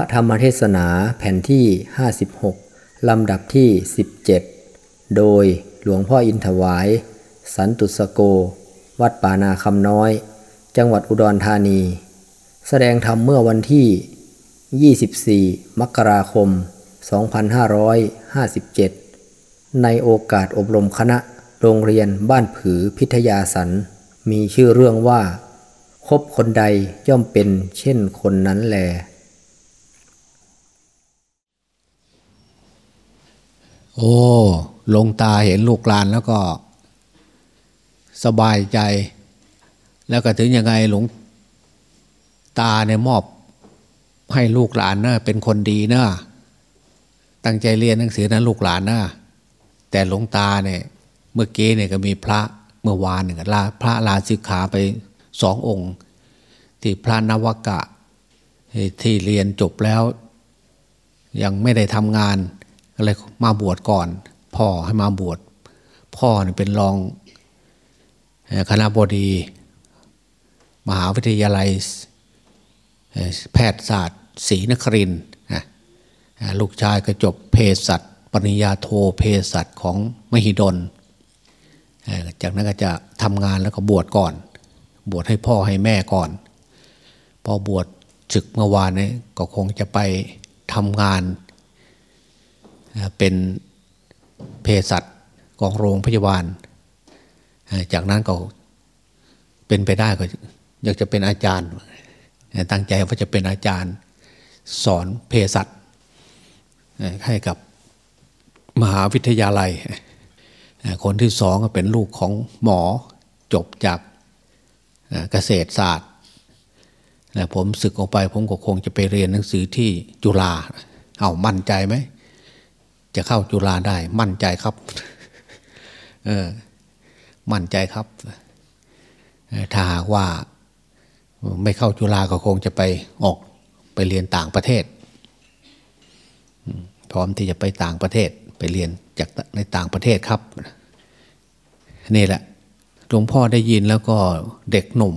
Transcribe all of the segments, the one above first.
ระธรรมเทศนาแผ่นที่ 56 ลำดับที่ 17 โดยหลวงพ่ออินถวาย สันตุสโก วัดป่านาคำน้อย จังหวัดอุดรธานี แสดงธรรมเมื่อวันที่ 24 มกราคม 2557 ในโอกาสอบรมคณะโรงเรียนบ้านผือพิทยาสัน มีชื่อเรื่องว่า คบคนใดย่อมเป็นเช่นคนนั้นแล โอ้ลงตาเห็นลูกหลานแล้วก็ สบายใจ แล้วก็ถึงยังไงหลวงตาเนี่ยมอบให้ลูกหลานนะเป็นคนดีนะตั้งใจเรียนหนังสือนะลูกหลานนะแต่หลวงตาเนี่ยเมื่อกี้เนี่ยก็มีพระเมื่อวานเนี่ยลาพระลาสิกขาไปสององค์ ที่พระนวกะ ที่เรียนจบแล้ว ยังไม่ได้ทำงาน ก็เลยมาบวชก่อน พ่อให้มาบวชพ่อเนี่ยเป็นรองคณะบดี มหาวิทยาลัยแพทยศาสตร์ศรีนครินทร์ลูกชายก็จบเภสัชปริญญาโทเภสัชของมหิดล จากนั้นก็จะทำงานแล้วก็บวชก่อน บวชให้พ่อให้แม่ก่อน พอบวชศึกเมื่อวานนี้ก็คงจะไปทำงาน เป็นเภสัชกองโรงพยาบาล จากนั้นก็เป็นไปได้ก็อยากจะเป็นอาจารย์ ตั้งใจว่าจะเป็นอาจารย์สอนเภสัชให้กับมหาวิทยาลัย คนที่สองก็เป็นลูกของหมอจบจากเกษตรศาสตร์ผมศึกออกไปผมก็คงจะไปเรียนหนังสือที่จุฬาเอามั่นใจไหม จะเข้าจุฬาได้ มั่นใจครับ เออ มั่นใจครับ ถ้าหากว่าไม่เข้าจุฬาก็คงจะไปออกไปเรียนต่างประเทศ พร้อมที่จะไปต่างประเทศ ไปเรียนจากในต่างประเทศครับ นี่แหละหลวงพ่อได้ยินแล้วก็เด็กหนุ่ม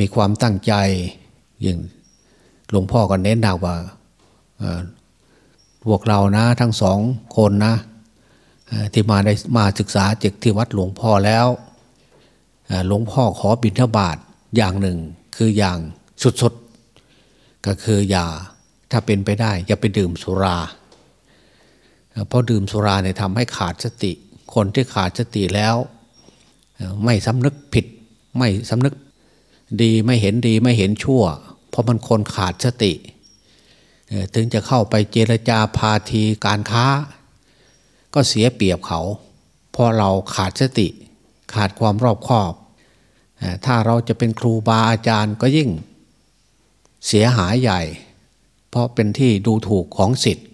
มีความตั้งใจอย่างหลวงพ่อก็เน้นดาวว่า พวกเรานะทั้งสองคนนะที่มาได้มาศึกษาจากที่วัดหลวงพ่อแล้วหลวงพ่อขอบิณฑบาตอย่างหนึ่งคืออย่างสุดๆ ก็คืออย่าถ้าเป็นไปได้ อย่าไปดื่มสุรา เพราะดื่มสุราเนี่ยทำให้ขาดสติ คนที่ขาดสติแล้ว ไม่สำนึกผิด ไม่สำนึกดีไม่เห็นดีไม่เห็นชั่ว เพราะมันคนขาดสติ ถึงจะเข้าไปเจรจาพาทีการค้า ก็เสียเปรียบเขา เพราะเราขาดสติ ขาดความรอบคอบ ถ้าเราจะเป็นครูบาอาจารย์ก็ยิ่งเสียหายใหญ่ เพราะเป็นที่ดูถูกของสิทธิ์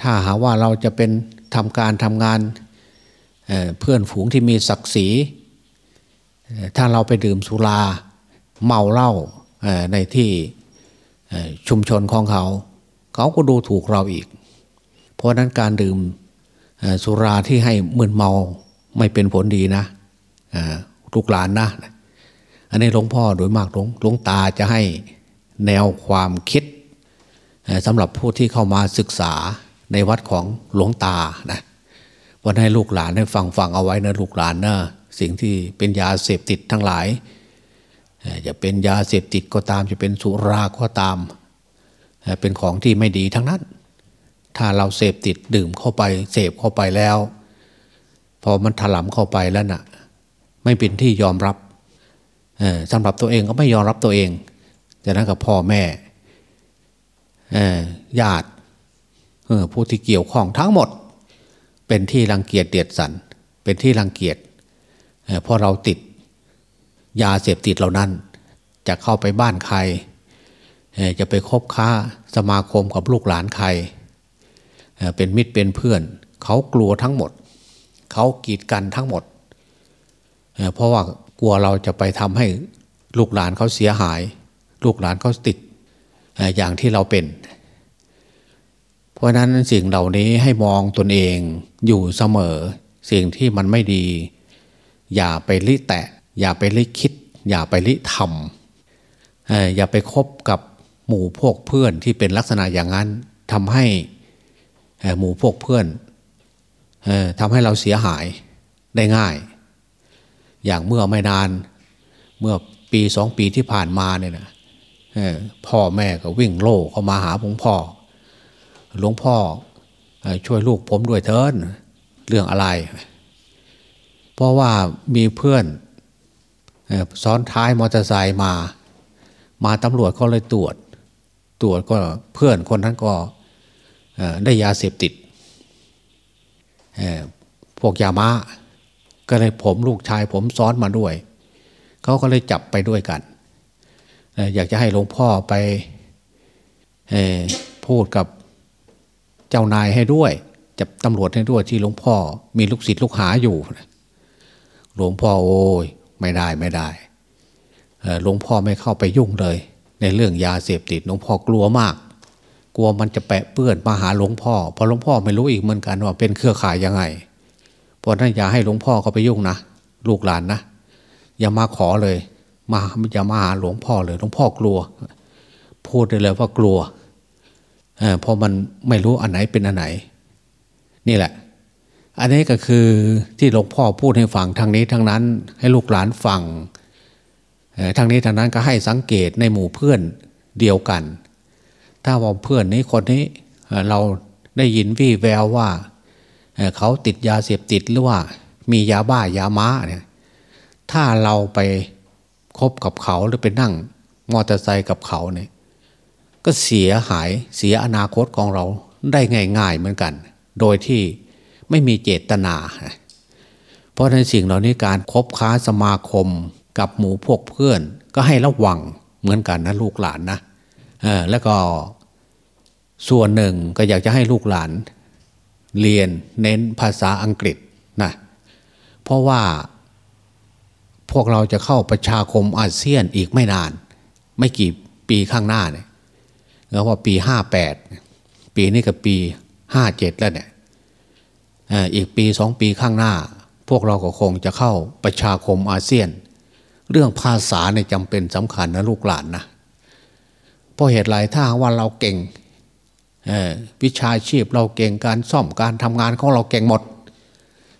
ถ้าหาว่าเราจะเป็นทำการทำงานเเพื่อนฝูงที่มีศักดิ์ศรีถ้าเราไปดื่มสุราเมาเหล้าในที่ ชุมชนของเขา เขาก็ดูถูกเราอีก เพราะนั้นการดื่มสุราที่ให้มึนเมาไม่เป็นผลดีนะลูกหลานนะ อันนี้หลวงพ่อโดยมากหลวงหลวงตาจะให้แนวความคิดสำหรับผู้ที่เข้ามาศึกษาในวัดของหลวงตานะวันให้ลูกหลานให้ฟังฟังเอาไว้นะลูกหลานนะสิ่งที่เป็นยาเสพติดทั้งหลาย จะเป็นยาเสพติดก็ตาม จะเป็นสุราก็ตาม เป็นของที่ไม่ดีทั้งนั้น ถ้าเราเสพติดดื่มเข้าไปเสพเข้าไปแล้ว พอมันถลำเข้าไปแล้วนะ่ะ ไม่เป็นที่ยอมรับสำหรับตัวเองก็ไม่ยอมรับตัวเองจากนั้นกับพ่อแม่ญาติผู้ที่เกี่ยวข้องทั้งหมด เป็นที่รังเกียจเดียดสัน เป็นที่รังเกียจเพราะเราติด ยาเสพติดเหล่านั้น จะเข้าไปบ้านใคร จะไปคบค้าสมาคมกับลูกหลานใคร เป็นมิตรเป็นเพื่อน เขากลัวทั้งหมด เขากีดกันทั้งหมด เพราะว่ากลัวเราจะไปทำให้ลูกหลานเขาเสียหาย ลูกหลานเขาติดอย่างที่เราเป็น เพราะนั้นสิ่งเหล่านี้ให้มองตนเองอยู่เสมอ สิ่งที่มันไม่ดี อย่าไปลิแตะ อย่าไปลิคิด อย่าไปลิทำอย่าไปคบกับหมู่พวกเพื่อนที่เป็นลักษณะอย่างนั้นทำให้หมู่พวกเพื่อนทำให้เราเสียหายได้ง่าย อย่างเมื่อไม่นานเมื่อปีสองปีที่ผ่านมาเนี่ยนะพ่อแม่ก็วิ่งโล่เข้ามาหาหลวงพ่อ หลวงพ่อช่วยลูกผมด้วยเถินเรื่องอะไร เพราะว่ามีเพื่อน ซ้อนท้ายมอเตอร์ไซค์มา มาตำรวจเขาเลยตรวจ ตรวจก็เพื่อนคนนั้นก็ได้ยาเสพติดพวกยามาก็เลยผมลูกชายผมซ้อนมาด้วย เขาก็เลยจับไปด้วยกัน อยากจะให้หลวงพ่อไปพูดกับเจ้านายให้ด้วย จับตำรวจให้ด้วยที่หลวงพ่อมีลูกศิษย์ลูกหาอยู่ หลวงพ่อโอ้ย ไม่ได้ไม่ได้หลวงพ่อไม่เข้าไปยุ่งเลย ในเรื่องยาเสพติดหลวงพ่อกลัวมาก กลัวมันจะแปะเปื้อนมาหาหลวงพ่อเพราะหลวงพ่อไม่รู้อีกเหมือนกันว่าเป็นเครือข่ายยังไงเพราะนั้นอย่าให้หลวงพ่อเขาไปยุ่งนะลูกหลานนะอย่ามาขอเลย มาอย่ามาหาหลวงพ่อเลยหลวงพ่อกลัว พูดได้เลยว่ากลัวเเพราะมันไม่รู้อันไหนเป็นอันไหน นี่แหละ อันนี้ก็คือที่หลวงพ่อพูดให้ฟังทางนี้ทางนั้นให้ลูกหลานฟังทางนี้ทางนั้นก็ให้สังเกตในหมู่เพื่อนเดียวกัน ถ้าว่าเพื่อนนี้คนนี้เราได้ยินวี่แววว่าเขาติดยาเสพติดหรือว่ามียาบ้ายาม้าเนี่ยถ้าเราไปคบกับเขาหรือไปนั่งมอเตอร์ไซค์กับเขาเนี่ยก็เสียหายเสียอนาคตของเราได้ง่าย ๆเหมือนกัน โดยที่ ไม่มีเจตนา เพราะในสิ่งเหล่านี้การคบค้าสมาคมกับหมู่พวกเพื่อน ก็ให้ระวังเหมือนกันนะลูกหลานนะแล้วก็ส่วนหนึ่งก็อยากจะให้ลูกหลาน เรียนเน้นภาษาอังกฤษนะเพราะว่าพวกเราจะเข้าประชาคมอาเซียนอีกไม่นาน ไม่กี่ปีข้างหน้าเนี่ยแล้วว่าปีห้าแปดปีนี้กับปีห้าเจ็ดแล้วเนี่ย อีกปีสองปีข้างหน้า พวกเราก็คงจะเข้าประชาคมอาเซียน เรื่องภาษาเนี่ยจำเป็นสำคัญนะลูกหลานนะเพราะเหตุไรถ้าว่าเราเก่งวิชาชีพเราเก่งการซ่อมการทำงานของเราเก่งหมด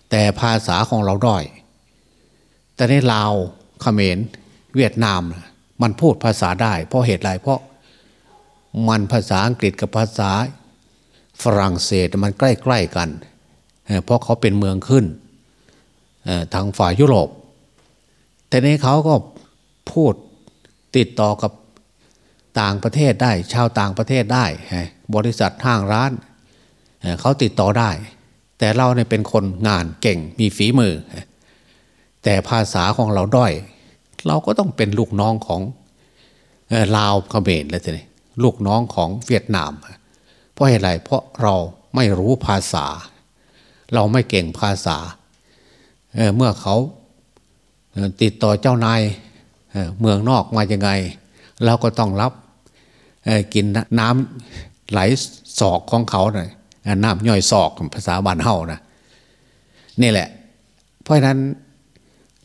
แต่ภาษาของเราด้อย แต่ในลาวเขมรเวียดนาม มันพูดภาษาได้ เพราะเหตุไรเพราะมันภาษาอังกฤษกับภาษาฝรั่งเศสมันใกล้ ๆกัน เพราะเขาเป็นเมืองขึ้นทางฝ่ายยุโรป แต่ในเขาก็พูดติดต่อกับต่างประเทศได้ ชาวต่างประเทศได้ บริษัทห้างร้าน เขาติดต่อได้ แต่เราเนี่ยเป็นคนงานเก่งมีฝีมือ แต่ภาษาของเราด้อย เราก็ต้องเป็นลูกน้องของลาวเขมรแล้วทีนี้ลูกน้องของเวียดนาม เพราะอะไรเพราะเราไม่รู้ภาษา เราไม่เก่งภาษาเเมื่อเขาติดต่อเจ้านายเมืองนอกมายังไง เราก็ต้องรับกินน้ำไหลศอกของเขาหน่อยน้ำย่อยศอกภาษาบ้านเฮานะนี่แหละ เพราะนั้น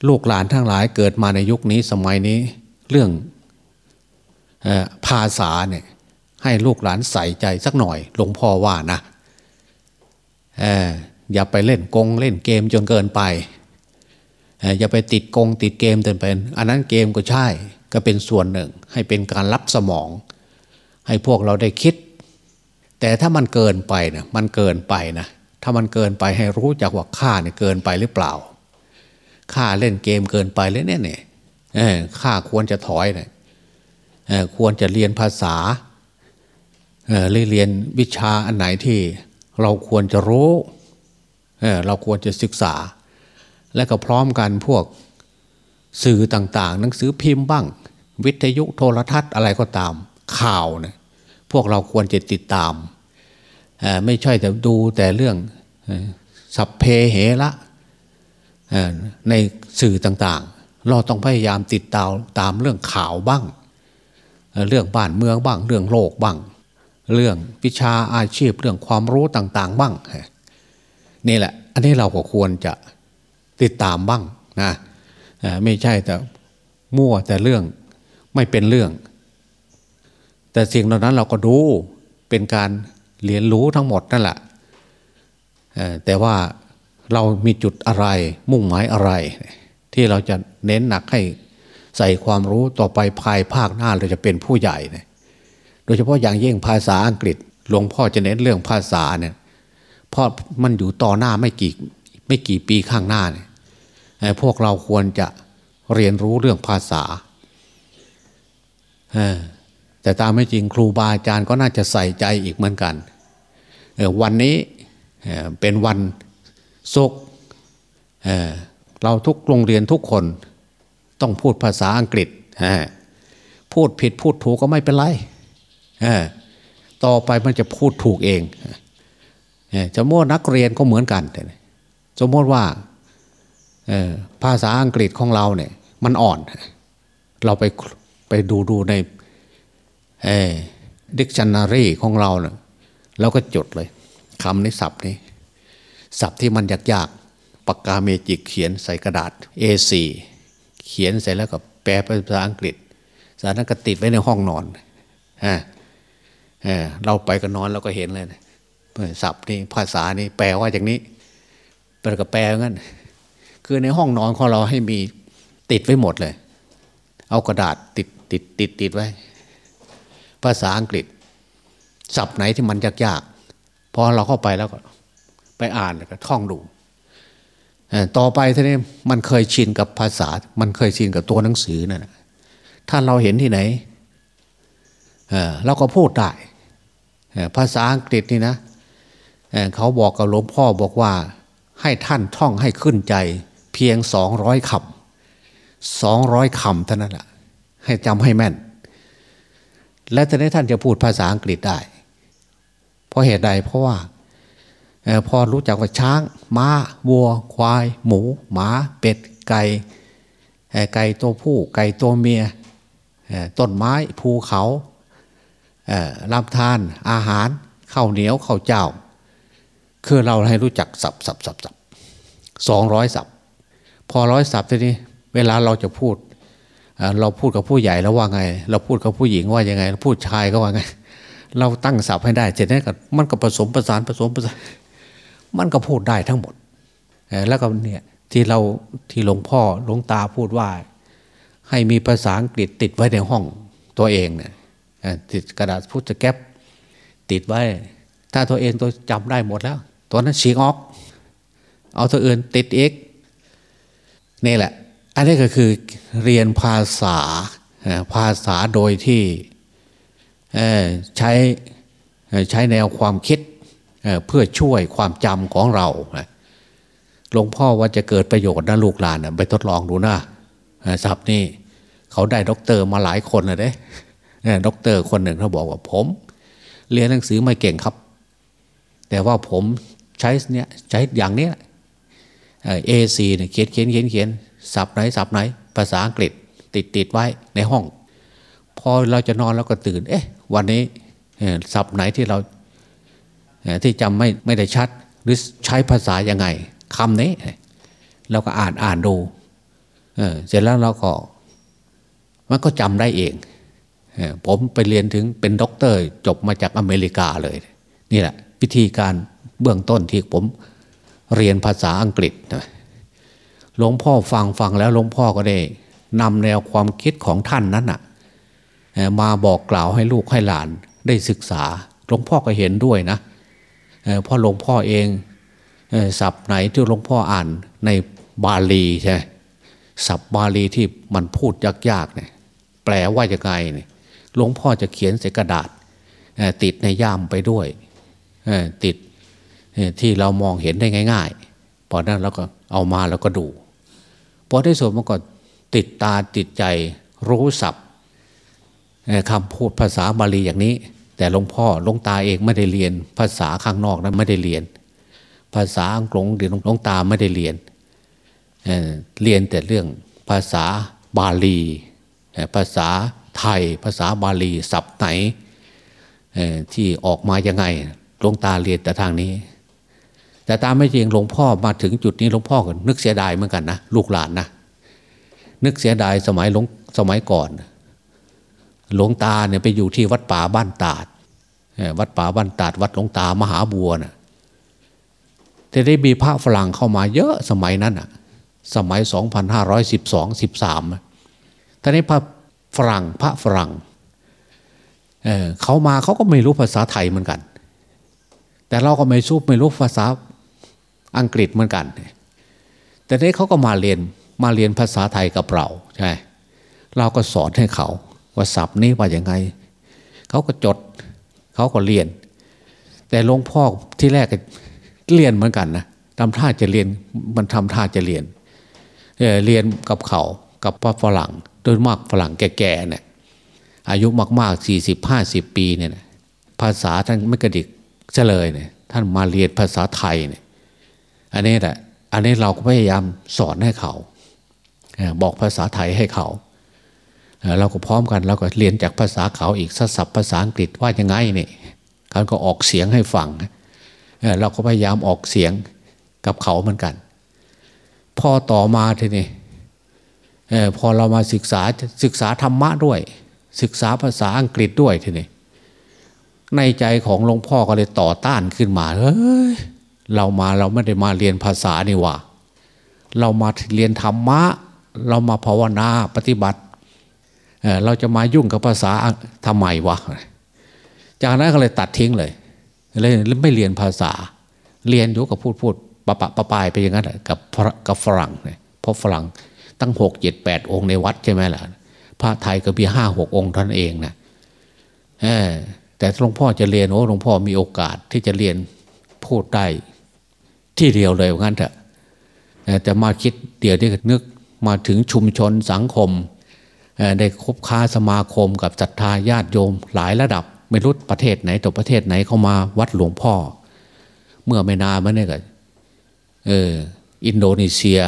ลูกหลานทั้งหลายเกิดมาในยุคนี้สมัยนี้เรื่องภาษาเนี่ยให้ลูกหลานใส่ใจสักหน่อยหลวงพ่อว่านะ อย่าไปเล่นกงเล่นเกมจนเกินไป อย่าไปติดกงติดเกมจนเป็น อันนั้นเกมก็ใช่ก็เป็นส่วนหนึ่ง ให้เป็นการรับสมอง ให้พวกเราได้คิด แต่ถ้ามันเกินไปนะมันเกินไปนะถ้ามันเกินไปให้รู้จักว่าค่าเนี่ยเกินไปหรือเปล่าค่าเล่นเกมเกินไปเลยเนี่ยเนี่ยค่าควรจะถอยเนะควรจะเรียนภาษาเรียนวิชาอันไหนที่เราควรจะรู้ เเราควรจะศึกษา และก็พร้อมกันพวกสื่อต่างๆ หนังสือพิมพ์บ้าง วิทยุโทรทัศน์อะไรก็ตามข่าวเนี่ยพวกเราควรจะติดตาม ไม่ใช่แต่ดูแต่เรื่องสัพเพเหระในสื่อต่างๆ เราต้องพยายามติดตามตามเรื่องข่าวบ้าง เรื่องบ้านเมืองบ้าง เรื่องโลกบ้าง เรื่องวิชาอาชีพเรื่องความรู้ต่างๆ บ้าง นี่แหละ อันนี้เราก็ควรจะติดตามบ้างนะไม่ใช่แต่มั่วแต่เรื่องไม่เป็นเรื่อง แต่สิ่งเหล่านั้นเราก็ดูเป็นการเรียนรู้ทั้งหมดนั่นแหละแต่ว่าเรามีจุดอะไร มุ่งหมายอะไร ที่เราจะเน้นหนักให้ใส่ความรู้ต่อไปภายภาคหน้าเราจะเป็นผู้ใหญ่เนี่ยโดยเฉพาะอย่างยิ่งภาษาอังกฤษหลวงพ่อจะเน้นเรื่องภาษาเนี่ย เพราะมันอยู่ต่อหน้าไม่กี่ไม่กี่ปีข้างหน้าเนี่ยพวกเราควรจะเรียนรู้เรื่องภาษาแต่ตามไม่จริงครูบาอาจารย์ก็น่าจะใส่ใจอีกเหมือนกันวันนี้เป็นวันศุกร์เราทุกโรงเรียนทุกคนต้องพูดภาษาอังกฤษ พูดผิดพูดถูกก็ไม่เป็นไร ต่อไปมันจะพูดถูกเอง จะโมนักเรียนก็เหมือนกันสมมติว่าภาษาอังกฤษของเราเนี่ย มันอ่อน เราไปไปดูดูในดิกชันนารีของเราเนี่ยเราก็จดเลยคำนี้ศัพท์นี้ศัพท์ที่มันยากๆปากกาเมจิกเขียนใส่กระดาษ A4 เขียนเสร็จแล้วก็แปลเป็นภาษาอังกฤษสารนั้นก็ติดไว้ในห้องนอนเราไปก็นอนเราก็เห็นเลย ศัพท์นี่ภาษานี่แปลว่าอย่างนี้แปลก็แปลงั้น คือในห้องนอนของเราให้มีติดไว้หมดเลย เอากระดาษติดติดติดติดไว้ ภาษาอังกฤษศัพท์ไหนที่มันยากๆพอเราเข้าไปแล้วก็ไปอ่านแล้วก็ท่องดูต่อไปทีนี้มันเคยชินกับภาษา มันเคยชินกับตัวหนังสือนั่นถ้าเราเห็นที่ไหนเราก็พูดได้ภาษาอังกฤษนี่นะ เขาบอกกับหลวงพ่อบอกว่าให้ท่านท่องให้ขึ้นใจ เพียงสองร้อยคำสองร้อยคำเท่านั้นแหละให้จำให้แม่น และตอนนี้ท่านจะพูดภาษาอังกฤษได้ เพราะเหตุใดเพราะว่าพอรู้จักว่าช้างม้า วัว ควาย หมู หมา เป็ด ไก่ ไก่ตัวผู้ ไก่ตัวเมีย ต้นไม้ ภูเขาลำธาร อาหาร ข้าวเหนียว ข้าวเจ้า คือเราให้รู้จักสับสับสับสับสองร้อยสับพอร้อยสับทีนี้ เวลาเราจะพูด เราพูดกับผู้ใหญ่แล้วว่าไง เราพูดกับผู้หญิงว่ายังไงเราพูดชายก็ว่าไง เราตั้งสับให้ได้เสร็จแล้วก็มันก็ผสมประสานผสมประสานมันก็พูดได้ทั้งหมด แล้วก็เนี่ยที่เราที่หลวงพ่อหลวงตาพูดว่า ให้มีภาษาอังกฤษติดไว้ในห้องตัวเองเนี่ยติดกระดาษพูดจะแก๊บติดไว้ ถ้าตัวเองตัวจำได้หมดแล้ว ตัวนั้นฉีกออก เอาตัวอื่นติดเอกนี่แหละ อันนี้ก็คือเรียนภาษาภาษาโดยที่ใช้ใช้แนวความคิดเพื่อช่วยความจำของเราหลวงพ่อว่าจะเกิดประโยชน์นะลูกหลานไปทดลองดูนะศัพท์นี่เขาได้ด็อกเตอร์มาหลายคนเลยเด้ด็อกเตอร์คนหนึ่งเขาบอกว่าผม เรียนหนังสือไม่เก่งครับ แต่ว่าผมใช้เนี่ยใช้อย่างเนี้ย A4เนี่ยเขียนเขียนเขียนเขียนศัพท์ไหนศัพท์ไหน ภาษาอังกฤษติดติดไว้ในห้อง พอเราจะนอนแล้วก็ตื่น เอ๊ะ วันนี้สับไหนที่เราที่จำไม่ไม่ได้ชัด หรือใช้ภาษายังไงคำนี้เราก็อ่านอ่านดูเเสร็จแล้วเราก็มันก็จำได้เองผมไปเรียนถึงเป็นด็อกเตอร์ จบมาจากอเมริกาเลย นี่แหละ วิธีการเบื้องต้นที่ผมเรียนภาษาอังกฤษหลวงพ่อฟังฟังแล้วหลวงพ่อก็ได้นำแนวความคิดของท่านนั้นน่ะมาบอกกล่าวให้ลูกให้หลานได้ศึกษาหลวงพ่อก็เห็นด้วยนะเพราะหลวงพ่อเองศัพท์ไหนที่หลวงพ่ออ่านในบาลีใช่ศัพท์บาลีที่มันพูดยากๆเนี่ยแปลว่าจะไงเนี่ยหลวงพ่อจะเขียนใส่กระดาษติดในย่ามไปด้วย ติดที่เรามองเห็นได้ง่าย ๆ พอนั้นเราก็เอามาแล้วก็ดู พอที่สุดมันก็ติดตาติดใจรู้ศัพท์คำพูดภาษาบาลีอย่างนี้ แต่หลวงพ่อหลวงตาเองไม่ได้เรียน ภาษาข้างนอกนะไม่ได้เรียน ภาษาอังกฤษหรือหลวงตาไม่ได้เรียนเเรียนแต่เรื่องภาษาบาลี ภาษาไทย ภาษาบาลีศัพท์ไหนที่ออกมายังไง หลวงตาเรียนแต่ทางนี้ แต่ตามไม่จริงหลวงพ่อมาถึงจุดนี้หลวงพ่อก็นึกเสียดายเหมือนกันนะลูกหลานนะนึกเสียดายสมัยหลวงสมัยก่อน หลวงตาเนี่ยไปอยู่ที่วัดป่าบ้านตาดวัดป่าบ้านตาด วัดหลวงตามหาบัวนะ่ะจะได้มีพระฝรั่งเข้ามาเยอะสมัยนั้นอะ สมัย 2512 13ท่านี้พระฝรั่งพระฝรั่งเเขามาเขาก็ไม่รู้ภาษาไทยเหมือนกัน แต่เราก็ไม่สู้ไม่รู้ภาษาอังกฤษเหมือนกัน แต่นี้เขาก็มาเรียนมาเรียนภาษาไทยกับเราใช่เราก็สอนให้เขาว่าศัพท์นี้ว่าอย่างไง เขาก็จดเขาก็เรียน แต่หลวงพ่อที่แรกเรียนเหมือนกันนะทำท่าจะเรียนมันทำท่าจะเรียนเเรียนกับเขากับพระฝรั่งโดยมากฝรั่งแก่ๆเนี่ยอายุมากๆสี่สิบห้าสิบปีเนี่ยภาษาท่านไม่กระดิก เฉลยเนี่ยท่านมาเรียนภาษาไทยเนี่ยอันนี้แหละอันนี้เราก็พยายามสอนให้เขาบอกภาษาไทยให้เขา เราก็พร้อมกันเราก็เรียนจากภาษาเขาอีกศัพท์ภาษาอังกฤษว่ายังไงนี่เขาก็ออกเสียงให้ฟังเราก็พยายามออกเสียงกับเขาเหมือนกัน พอต่อมาทีนี้พอเรามาศึกษาศึกษาธรรมะด้วย ศึกษาภาษาอังกฤษด้วยทีนี้ ในใจของหลวงพ่อก็เลยต่อต้านขึ้นมาเฮ้ยเรามาเราไม่ได้มาเรียนภาษานี่ว่า เรามาเรียนธรรมะ เรามาภาวนาปฏิบัติเราจะมายุ่งกับภาษาทำไมวะจากนั้นก็เลยตัดทิ้งเลยเลยไม่เรียนภาษา เรียนอยู่กับพูดพูดปะปะปะปายไปอย่างนั้นกับกับฝรั่งเนี่ยเพราะฝรั่งตั้งหกเจ็ดแปดองค์ในวัดใช่ไหมล่ะพระไทยก็มีห้าหกองค์ท่านเองนะ แต่หลวงพ่อจะเรียนโอ้หลวงพ่อมีโอกาสที่จะเรียนพูดได้ที่เดียวเลยงั้นเถอะแต่มาคิดเดี๋ยวนี้นึกมาถึงชุมชนสังคมได้คบค้าสมาคมกับศรัทธาญาติโยมหลายระดับ ไม่รู้ประเทศไหนตัวประเทศไหนเข้ามาวัดหลวงพ่อ เมื่อไม่นานมาเนี่ยก็เอออินโดนีเซีย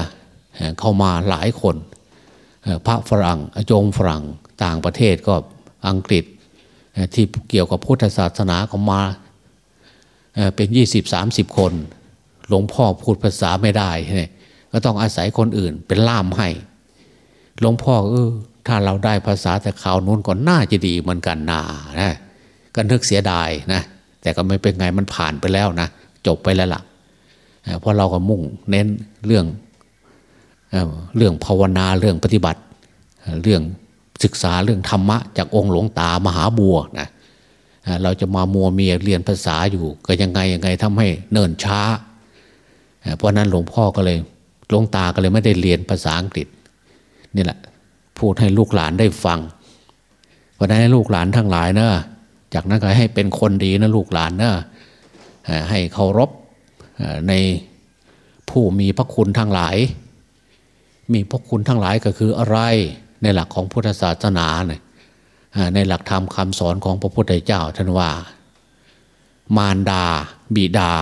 เข้ามาหลายคน พระฝรั่งอจงฝรั่งต่างประเทศก็อังกฤษ ที่เกี่ยวกับพุทธศาสนาเขามาเป็นยี่สิบสามสิบคน หลวงพ่อพูดภาษาไม่ได้ก็ต้องอาศัยคนอื่น เป็นล่ามให้ หลวงพ่อเออถ้าเราได้ภาษาแต่ข่าวนู้นก่อนน่าจะดีเหมือนกันนานะก็นึกเสียดายนะแต่ก็ไม่เป็นไงมันผ่านไปแล้วนะจบไปแล้วล่ะเพราะเราก็มุ่งเน้นเรื่องเรื่องภาวนาเรื่องปฏิบัติเรื่อง ศึกษาเรื่องธรรมะจากองค์หลวงตามหาบัวนะเราจะมามัวเมียเรียนภาษาอยู่ ก็ยังไงยังไงทำให้เนิ่นช้า เพราะนั้นหลวงพ่อก็เลยหลวงตาก็เลยไม่ได้เรียนภาษาอังกฤษนี่แหละ พูดให้ลูกหลานได้ฟังเพราะนั้นลูกหลานทั้งหลายเนะจากนั้นก็ให้เป็นคนดีนะลูกหลานเนะให้เคารพในผู้มีพระคุณทั้งหลาย มีพระคุณทั้งหลายก็คืออะไร ในหลักของพุทธศาสนาเนี่ยในหลักธรรมคำสอนของพระพุทธเจ้าท่านว่า มารดา บิดา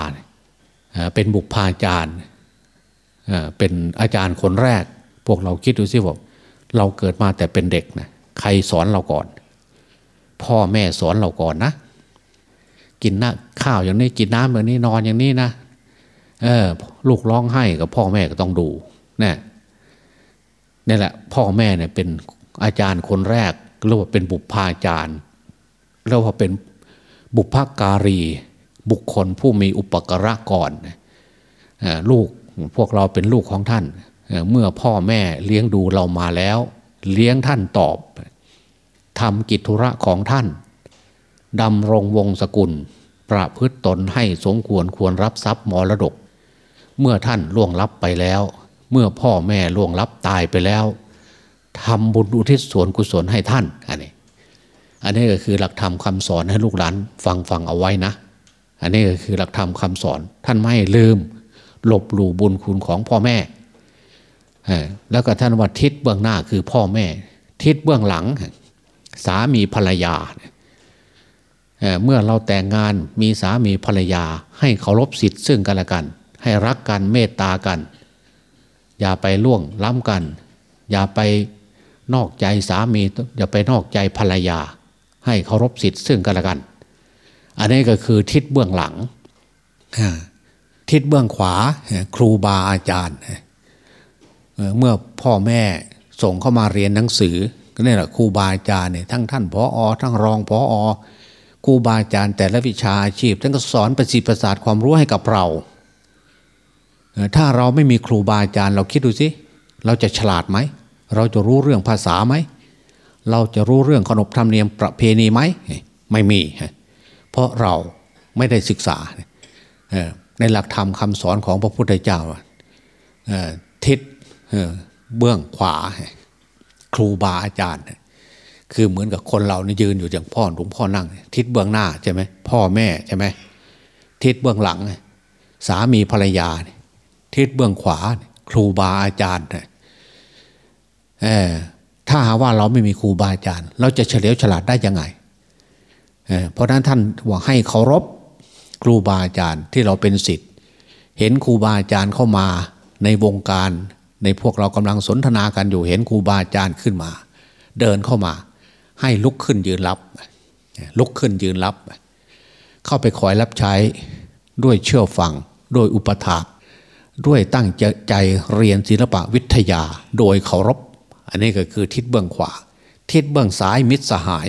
เป็นบุพาจารย์เป็นอาจารย์คนแรก พวกเราคิดดูสิว่าเราเกิดมาแต่เป็นเด็กนะใครสอนเราก่อน พ่อแม่สอนเราก่อนนะ กินน้าข้าวอย่างนี้กินน้ำแบบนี้นอนอย่างนี้นะเออลูกร้องไห้กับพ่อแม่ก็ต้องดูนี่ นี่แหละพ่อแม่เนี่ยเป็นอาจารย์คนแรกเรียกว่าเป็นบุพาจารย์เรียกว่าเป็นบุพการี บุคคลผู้มีอุปการะก่อนลูกพวกเราเป็นลูกของท่าน เมื่อพ่อแม่เลี้ยงดูเรามาแล้ว เลี้ยงท่านตอบทำกิจธุระของท่านดำรงวงศกุล ประพฤตตนให้สมควรควรรับทรัพย์มรดก เมื่อท่านล่วงลับไปแล้ว เมื่อพ่อแม่ล่วงลับตายไปแล้วทำบุญอุทิศส่วนกุศลให้ท่านอันนี้ อันนี้ก็คือหลักธรรมคาสอนให้ลูกหลานฟังฟังเอาไว้นะ อันนี้ก็คือหลักธรรมคาสอน ท่านไม่ลืมหลบหลู่บุญคุณของพ่อแม่แล้วก็ท่านว่าทิศเบื้องหน้าคือพ่อแม่ ทิศเบื้องหลัง สามีภรรยาเมื่อเราแต่งงานมีสามีภรรยา ให้เคารพสิทธิ์ซึ่งกันและกัน ให้รักกันเมตตากัน อย่าไปล่วงล้ำกัน อย่าไปนอกใจสามี อย่าไปนอกใจภรรยา ให้เคารพสิทธิ์ซึ่งกันและกัน อันนี้ก็คือทิศเบื้องหลัง ทิศเบื้องขวาครูบาอาจารย์ เมื่อพ่อแม่ส่งเข้ามาเรียนหนังสือก็นี่แหละครูบาอาจารย์เนี่ยทั้งท่านพออทั้งรองพออครูบาอาจารย์แต่ละวิชาอาชีพท่านก็สอนประสิทธิ์ประสาทความรู้ให้กับเรา ถ้าเราไม่มีครูบาอาจารย์ เราคิดดูสิเราจะฉลาดไหม เราจะรู้เรื่องภาษาไหม เราจะรู้เรื่องขนบธรรมเนียมประเพณีไหม ไม่มี เพราะเราไม่ได้ศึกษา ในหลักธรรมคำสอนของพระพุทธเจ้าทิศเบื้องขวา ครูบาอาจารย์ คือเหมือนกับคนเรานี่ยืนอยู่อย่างพ่อหลวงพ่อนั่ง ทิศเบื้องหน้าใช่ไหมพ่อแม่ใช่ไหมทิศเบื้องหลัง สามีภรรยา ทิศเบื้องขวา ครูบาอาจารย์ถ้าหาว่าเราไม่มีครูบาอาจารย์ เราจะเฉลียวฉลาดได้ยังไงเเพราะนั้นท่านว่าให้เคารพครูบาอาจารย์ที่เราเป็นสิทธิ์เห็นครูบาอาจารย์เข้ามาในวงการ ในพวกเรากำลังสนทนากันอยู่เห็นครูบาอาจารย์ขึ้นมา เดินเข้ามา ให้ลุกขึ้นยืนรับ ลุกขึ้นยืนรับ เข้าไปคอยรับใช้ด้วยเชื่อฟังโดยอุปถาก ด้วยตั้งใจเรียนศิลปะวิทยาโดยเคารพ อันนี้ก็คือทิศเบื้องขวา ทิศเบื้องซ้ายมิตรสหาย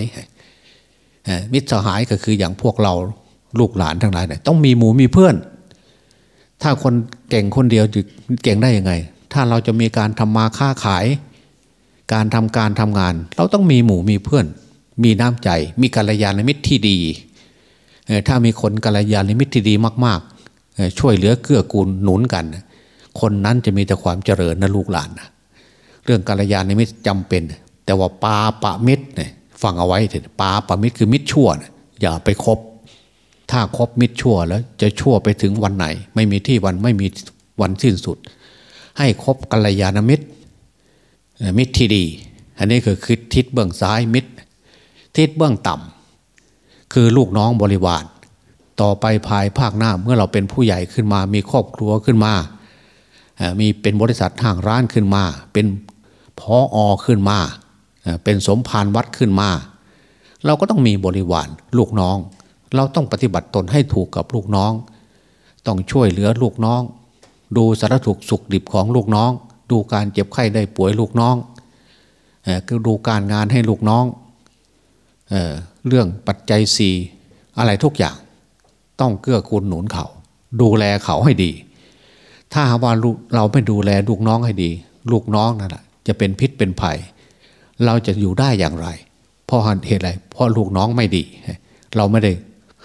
มิตรสหายก็คืออย่างพวกเราลูกหลานทั้งหลายเนี่ยต้องมีหมูมีเพื่อน ถ้าคนเก่งคนเดียวจะเก่งได้ยังไง ถ้าเราจะมีการทำมาค้าขาย การทำการทำงาน เราต้องมีหมูมีเพื่อน มีน้ำใจ มีกัลยาณมิตรที่ดีถ้ามีคนกัลยาณมิตรที่ดีมาก ๆ ช่วยเหลือเกื้อกูลหนุนกัน คนนั้นจะมีแต่ความเจริญนะลูกหลานนะเรื่องกัลยาณมิตรจำเป็น แต่ว่าปาปะมิตรเนี่ยฟังเอาไว้เถอะปาปะมิตรคือมิตรชั่วอย่าไปคบ ถ้าคบมิตรชั่วแล้วจะชั่วไปถึงวันไหน ไม่มีที่วันไม่มีวันสิ้นสุด ให้คบกัลยาณมิตร มิตรที่ดี อันนี้คือคือทิศเบื้องซ้ายมิตร ทิศเบื้องต่ำคือลูกน้องบริวาร ต่อไปภายภาคหน้าเมื่อเราเป็นผู้ใหญ่ขึ้นมา มีครอบครัวขึ้นมามีเป็นบริษัททางร้านขึ้นมา เป็นพออขึ้นมา เป็นสมภารวัดขึ้นมา เราก็ต้องมีบริวารลูกน้อง เราต้องปฏิบัติตนให้ถูกกับลูกน้อง ต้องช่วยเหลือลูกน้อง ดูสารถุกสุขดิบของลูกน้อง ดูการเจ็บไข้ได้ป่วยลูกน้องคือดูการงานให้ลูกน้องเอเรื่องปัจจัยสี่อะไรทุกอย่าง ต้องเกื้อกูลหนุนเขา ดูแลเขาให้ดี ถ้าว่าเราไม่ดูแลลูกน้องให้ดี ลูกน้องนั่นแหละจะเป็นพิษเป็นภัย เราจะอยู่ได้อย่างไร เพราะเหตุอะไร เพราะลูกน้องไม่ดี เราไม่ได้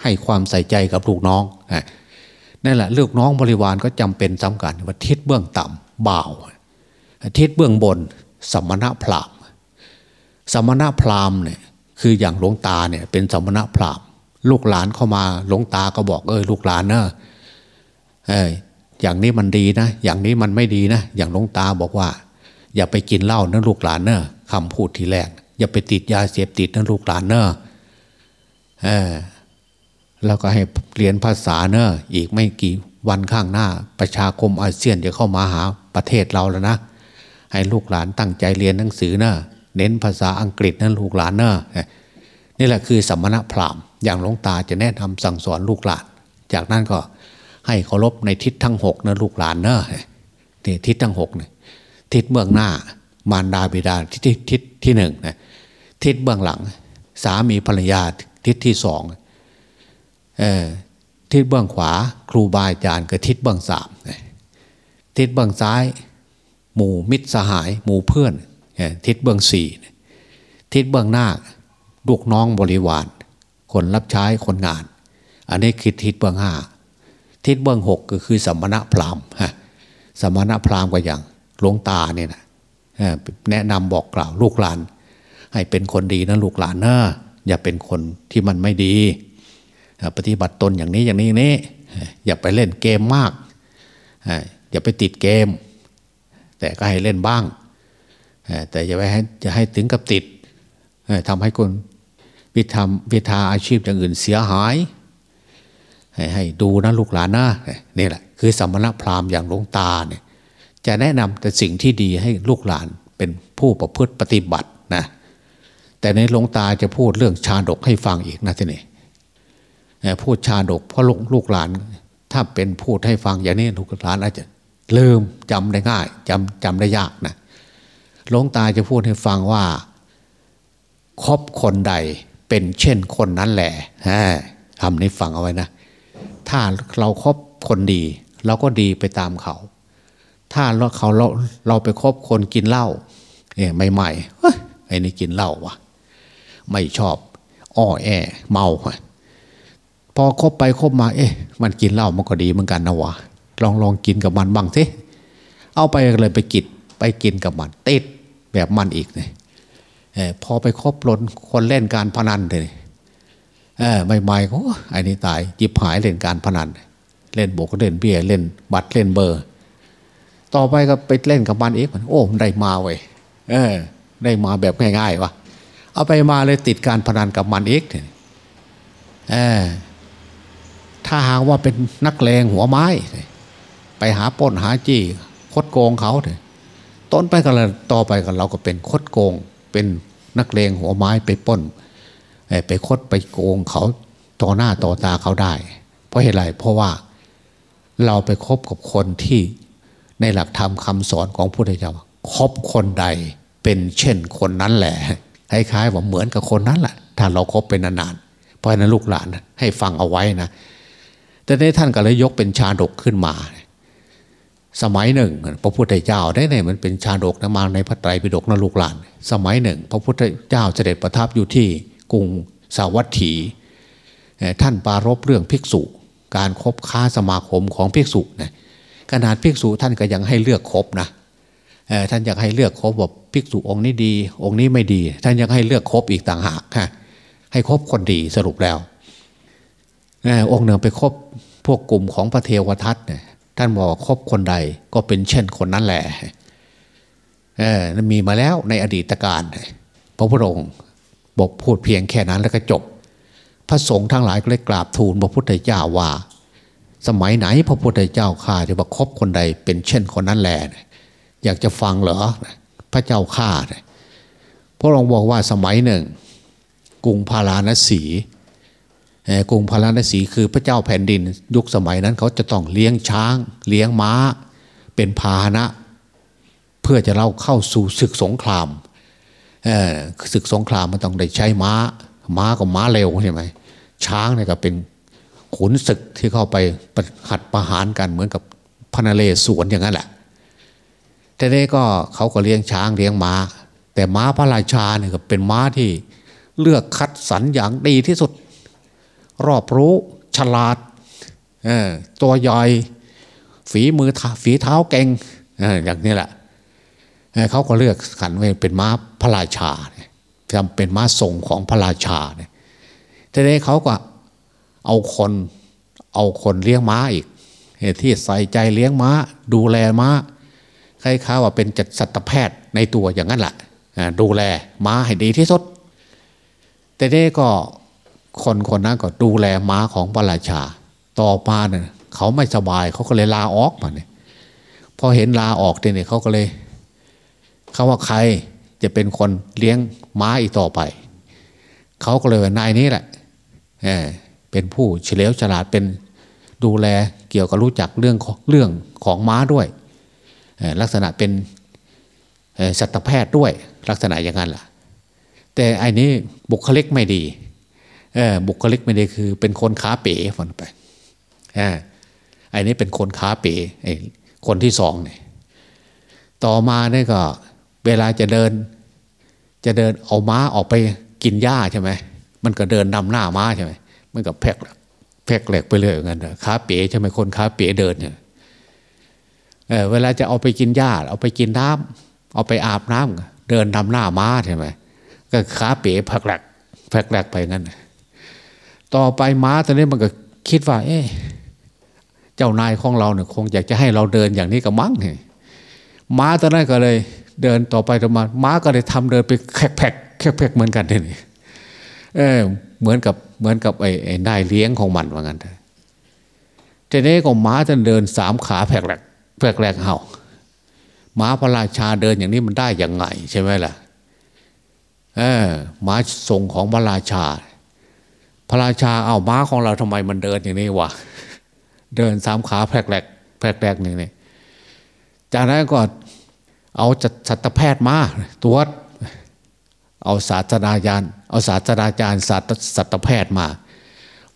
ให้ความใส่ใจกับลูกน้องนั่นแหละลูกน้องบริวารก็จำเป็นสำคัญว่าทิศเบื้องต่ำบ่าวทิศเบื้องบนสมณะพราหมณ์ สมณะพราหมณ์เนี่ยคืออย่างหลวงตาเนี่ยเป็นสมณะพราหมณ์ ลูกหลานเข้ามาหลวงตาก็บอกเออลูกหลานเนอะเอออย่างนี้มันดีนะ อย่างนี้มันไม่ดีนะ อย่างหลวงตาบอกว่า อย่าไปกินเหล้านะลูกหลานเนอะคำพูดทีแรก อย่าไปติดยาเสพติดนะลูกหลานเนอะเออแล้วก็ให้เรียนภาษาเนอะอีกไม่กี่วันข้างหน้า ประชาคมอาเซียนจะเข้ามาหาประเทศเราแล้วนะ ให้ลูกหลานตั้งใจเรียนหนังสือเนอะเน้นภาษาอังกฤษนะลูกหลานเนอะนี่แหละคือสมณพราหมณ์ อย่างหลวงตาจะแนะนำสั่งสอนลูกหลาน จากนั้นก็ให้เคารพในทิศทั้งหกนะลูกหลานเนอะนี่ทิศทั้งหกเนี่ยทิศเบื้องหน้ามารดาบิดาทิศทิศที่หนึ่งนะทิศเบื้องหลัง สามีภรรยาทิศที่สองทิศเบื้องขวา ครูบาอาจารย์กับทิศเบื้องสามทิศเบื้องซ้าย หมู่มิตรสหาย หมู่เพื่อน ทิศเบื้องสี่ทิศเบื้องหน้าลูกน้องบริวาร คนรับใช้คนงาน อันนี้คือทิศเบื้องห้าทิศเบื้องหกก็คือสมณะพราหมณ์สมณะพราหมณ์ก็อย่างหลวงตาเนี่ยนะแนะนำบอกกล่าวลูกหลาน ให้เป็นคนดีนะลูกหลานนะอย่าเป็นคนที่มันไม่ดี ปฏิบัติตนอย่างนี้อย่างนี้นี้อย่าไปเล่นเกมมาก อย่าไปติดเกม แต่ก็ให้เล่นบ้าง แต่อย่าไปให้จะให้ถึงกับติดทำให้คน วิธามวิธาอาชีพอย่างอื่นเสียหายให้ดูนะลูกหลานนะนี่แหละคือสมณพราหมณ์อย่างหลวงตาเนี่ยจะแนะนำแต่สิ่งที่ดีให้ลูกหลานเป็นผู้ประพฤติปฏิบัตินะแต่ในหลวงตาจะพูดเรื่องชาดกให้ฟังอีกนะทีนี้พูดชาดกเพราะลูกลูกหลาน ถ้าเป็นพูดให้ฟังอย่างนี้ลูกหลานอาจจะลืมจำได้ง่ายจำจำได้ยากนะหลวงตาจะพูดให้ฟังว่าคบคนใด เป็นเช่นคนนั้นแหละทำนี้ฟังเอาไว้นะ ถ้าเราครบคนดี เราก็ดีไปตามเขา ถ้าเราเขาเราเราไปคบคนกินเหล้าเนี่ยใหม่ๆไอ้นี่กินเหล้าวะไม่ชอบ อ้อแอ เมาพอคบไปคบมา เอ๊ะ มันกินเหล้ามันก็ดีเหมือนกันนะวะลองลองกินกับมันบ้างสิเอาไปเลยไปกินไปกินกับมันติดแบบมันอีกเนี่ย พอไปครบลนคนเล่นการพนันเลยใหม่ๆก็ไอ้นี่ตายจิบหายเล่นการพนัน เล่นโบกเล่นเบียเล่น บัตรเล่นเบอร์ ต่อไปก็ไปเล่นกับมันเอีกโอ้ได้มาเว้ยเออ ได้มาแบบง่ายๆวะเอาไปมาเลยติดการพนันกับมันเอีกเออถ้าหากว่าเป็นนักเลงหัวไม้ ไปหาป้นหาจี้คดโกงเขาเลยต้นไปกันต่อไปกันเราก็เป็นคดโกงเป็น นักเลงหัวไม้ไปป้นไปคดไปโกงเขาต่อหน้าต่อตาเขาได้ เพราะเหตุไรเพราะว่าเราไปคบกับคนที่ในหลักธรรมคาสอนของพุทธเจ้าคบคนใดเป็นเช่นคนนั้นแหละคล้ายๆว่าเหมือนกับคนนั้นแหละถ้าเราครบเป็นนานๆเพราะนั้นลูกหลานให้ฟังเอาไว้นะแต่ในท่านก็เลยยกเป็นชาดกขึ้นมา สมัยหนึ่ง พระพุทธเจ้าได้เนี่ยมันเป็นชาดกนะมาในพระไตรปิฎกนะลูกหลาน สมัยหนึ่ง พระพุทธเจ้าเสด็จประทับอยู่ที่กรุงสาวัตถี ท่านปารบเรื่องภิกษุ การครบค้าสมาคมของภิกษุนะขนาดภิกษุท่านก็ยังให้เลือกครบนะท่านอยากให้เลือกครบว่าภิกษุองค์นี้ดี องค์นี้ไม่ดี ท่านยังให้เลือกครบอีกต่างหากฮะให้ครบคนดีสรุปแล้วองค์หนึ่งไปคบพวกกลุ่มของพระเทวทัตเนี่ย ท่านบอกคบคนใดก็เป็นเช่นคนนั้นแหละเออมีมาแล้วในอดีตการพระพุทธองค์บอกพูดเพียงแค่นั้นแล้วก็จบ พระสงฆ์ทั้งหลายก็เลยกราบทูลพระพุทธเจ้าว่า สมัยไหนพระพุทธเจ้าข้าจะว่าคบคนใดเป็นเช่นคนนั้นแหละอยากจะฟังเหรอพระเจ้าข้าพระองค์บอกว่าสมัยหนึ่งกรุงพาราณสี กรุงพาราณสีคือพระเจ้าแผ่นดิน ยุคสมัยนั้นเขาจะต้องเลี้ยงช้าง เลี้ยงม้า เป็นพาหนะ เพื่อจะเล่าเข้าสู่ศึกสงครามศึกสงครามมันต้องได้ใช้ม้า ม้าก็ม้าเร็วใช่ไหมช้างเนี่ยก็เป็นขุนศึกที่เข้าไปหัดประหารกันเหมือนกับพนาเลสวนอย่างนั้นแหละแต่นี้ก็เขาก็เลี้ยงช้างเลี้ยงม้า แต่ม้าพระราชาเนี่ยก็เป็นม้าที่เลือกคัดสรรอย่างดีที่สุด รอบรู้ฉลาดตัวใหญ่ฝีมือฝีเท้าเก่งอย่างนี้แหละเขาก็เลือกขันไว้เป็นม้าพระราชาจำเป็นม้าทรงของพระราชาเนี่ยทีนี้เขาก็เอาคนเอาคนเลี้ยงม้าอีกที่ใส่ใจเลี้ยงม้า ดูแลม้าคล้ายๆว่าเป็นจัดสัตวแพทย์ในตัวอย่างนั้นแหละดูแลม้าให้ดีที่สุดแต่นี้ก็ คนคนนั้นก็ดูแลม้าของพระราชา ต่อมาเนี่ยเขาไม่สบายเขาก็เลยลาออกมาเนี่ยพอเห็นลาออกเนี่ยเขาก็เลยเขาว่าใครจะเป็นคนเลี้ยงม้าอีกต่อไป เขาก็เลยว่านายนี้แหละเเป็นผู้เฉลียวฉลาดเป็นดูแลเกี่ยวกับรู้จักเรื่องเรื่องของม้าด้วยลักษณะเป็นสัตวแพทย์ด้วยลักษณะอย่างนั้นล่ะ แต่อันนี้บุคลิกไม่ดี บุคลิกไม่ได้คือ เป็นคนค้าเป๋ฝันไปไอ้นี้เป็นคนค้าเป๋ไอ้คนที่สองเนี่ยต่อมาเนี่ยก็ เวลาจะเดิน จะเดินเอาม้าออกไปกินหญ้าใช่ไหมมันก็เดินนำหน้าม้าใช่ไหมมันก็แพกแพกแหลกไปเลยอย่างนั้นค้าเป๋ใช่ไหมคนค้าเป๋เดินเนี่ยเเวลาจะเอาไปกินหญ้าเอาไปกินน้ำเอาไปอาบน้ำเดินนำหน้าม้าใช่ไหมก็ค้าเป๋แพกแหลกแพกแหลกไปงั้น ต่อไปม้าตัวนี้มันก็คิดว่า เอ๊เจ้านายของเราเนี่ยคงอยากจะให้เราเดินอย่างนี้กับมั้งเนี่ยม้าตัวนั้นก็เลย เดินต่อไปต่อมา ม้าก็เลยทำเดินไปแคกแพกแคกแพกเหมือนกันนี่เออเหมือนกับเหมือนกับไอ้ไอ้นายเลี้ยงของมันว่างั้นทีนี้ก็ม้าจะเดินสามขาแผกแหลกแผกแหลกเห่าม้าพระราชาเดินอย่างนี้มันได้อย่างไง ใช่ไหมล่ะเออม้าทรงของพระราชา พระราชาเอาม้าของเราทำไมมันเดินอย่างนี้วะเดินสามขาแผลกแหลกแผลกแหลกหนึ่งนี่จากนั้นก็เอาจัดสัตวแพทย์มาตรวจเอาศาสตราจารย์เอาศาสตราจารย์สัตสัตวแพทย์มา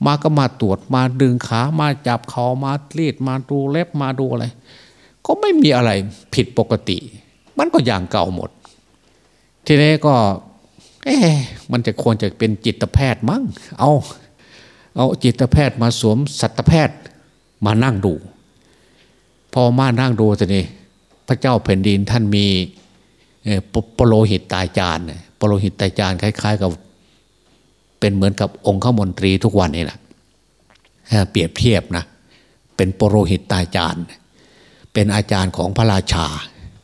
มาก็มาตรวจมาดึงขามาจับเขามารีดมาดูเล็บมาดูอะไร ก็ไม่มีอะไรผิดปกติ มันก็อย่างเก่าหมด ทีนี้ก็ เอ๊ะมันจะควรจะเป็นจิตแพทย์มั้ง เอาเอาจิตแพทย์มาสวมสัตวแพทย์มานั่งดู พอมานั่งดูทีนี้พระเจ้าแผ่นดินท่านมีเอ่อปปโลหิตตายจานเนี่ยปโลหิตตายจานคล้าย ๆ กับเป็นเหมือนกับองค์ข้ามนตรีทุกวันนี่แหละเปรียบเทียบนะเป็นปโรหิตตายจานเป็นอาจารย์ของพระราชา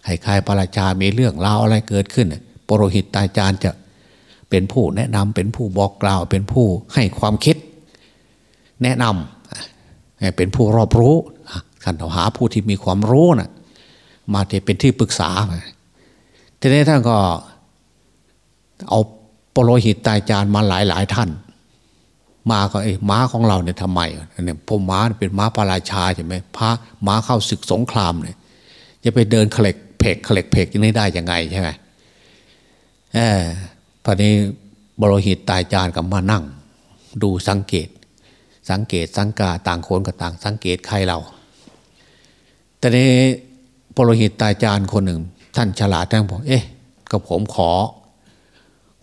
คล้ายๆพระราชามีเรื่องราวอะไรเกิดขึ้นปโรหิตตายจานจะ เป็นผู้แนะนำเป็นผู้บอกกล่าว เป็นผู้ให้ความคิด แนะนำให้เป็นผู้รอบรู้ท่านต้องหาผู้ที่มีความรู้นะมาที่เป็นที่ปรึกษาทีนี้ท่านก็เอาปโรหิตตายจานมาหลายหลายท่าน มาก็ไอ้ม้าของเราเนี่ยทำไมเนี่ยพมม้าเป็นม้าพระราชาใช่ไหมพระม้าเข้าศึกสงครามเนี่ยจะไปเดินเคล็กเพกเคล็กเพกยังไงได้ยังไงใช่ไหมเออ พอนี้บรหิตตายจานกับมานั่ง ดูสังเกต สังเกตสังกาต่างคนกับต่าง สังเกตใครเราแต่นี้ปรหิตตายจารคนหนึ่ง ท่านฉลาดท่านบอกเอ๊ะก็ผมขอ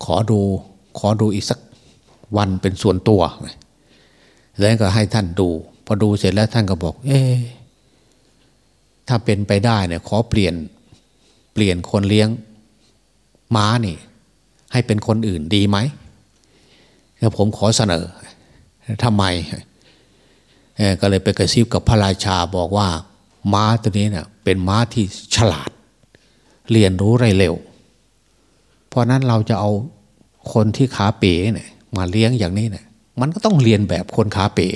ขอดูขอดูอีกสักวันเป็นส่วนตัวแล้วก็ให้ท่านดู พอดูเสร็จแล้วท่านก็บอก เอ๊ะถ้าเป็นไปได้เนี่ยขอเปลี่ยนเปลี่ยนคนเลี้ยงม้านี่ ให้เป็นคนอื่นดีไหมแล้วผมขอเสนอทำไมเอ่อก็เลยไปกระซิบกับพระราชาบอกว่า ม้าตัวนี้เนะ่ยเป็นม้าที่ฉลาด เรียนรู้ไรเร็ว เพราะนั้นเราจะเอาคนที่ขาเป๋เนี่ยมาเลี้ยงอย่างนี้เนี่ยมันก็ต้องเรียนแบบคนขาเป๋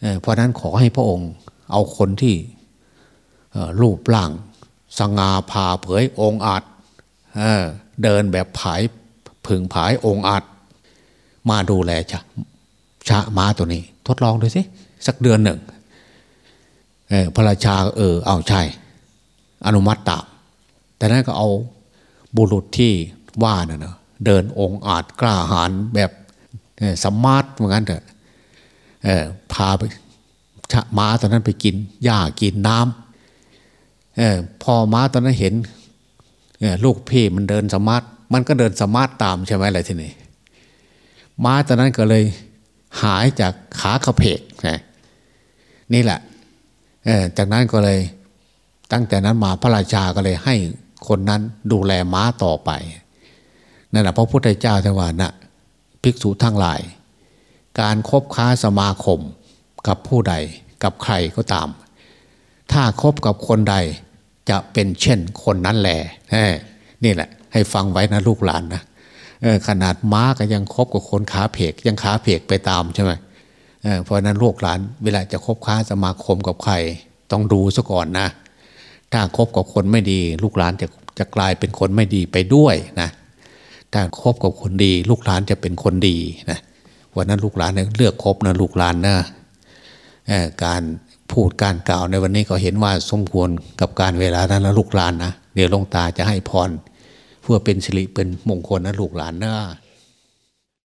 เอ่อเพราะนั้นขอให้พระองค์เอาคนที่รูปร่างสง่าผ่าเผยองค์อาจ เดินแบบผายผึ่งผายองอาจมาดูแลจ้ะชะม้าตัวนี้ ทดลองดูสิสักเดือนหนึ่งเออพระราชาเออเอาใช่ อนุมัติตามแต่นั้นก็เอาบุรุษที่ว่าน่ะเนอะเดินองอาจกล้าหาญแบบสมมาร์ทเหมือนกันเถอะเออพาไปชะม้าตอนนั้นไปกินหญ้ากินน้ำเออพอม้าตอนนั้นเห็น ลูกพี่มันเดิน smart มันก็เดิน smart ตามใช่ไหมอะไรทีนี้ม้าตอนนั้นก็เลยหายจากขากระเผลกนะนี่แหละเออจากนั้นก็เลยตั้งแต่นั้นมาพระราชาก็เลยให้คนนั้นดูแลม้าต่อไปนั่นแหละพระพุทธเจ้าท่านว่านะภิกษุทั้งหลาย การคบค้าสมาคมกับผู้ใดกับใครก็ตาม ถ้าคบกับคนใด จะเป็นเช่นคนนั้นแหละนี่แหละ ให้ฟังไว้นะลูกหลานนะขนาดม้าก็ยังคบกับคนขาเพก ยังขาเพกไปตามใช่ไหมเพราะนั้นลูกหลาน เวลาจะคบค้าสมาคมกับใคร ต้องดูซะก่อนนะ ถ้าคบกับคนไม่ดี ลูกหลานจะจะกลายเป็นคนไม่ดีไปด้วยนะถ้าคบกับคนดี ลูกหลานจะเป็นคนดีนะวันนั้นลูกหลานเนี่ยเลือกคบนะลูกหลานนะการ พูดการกล่าวในวันนี้ก็เห็นว่าสมควรกับการเวลานั้นนะลูกหลานนะเดี๋ยวลงตาจะให้พร เพื่อเป็นสิริเป็นมงคลนะลูกหลานนะ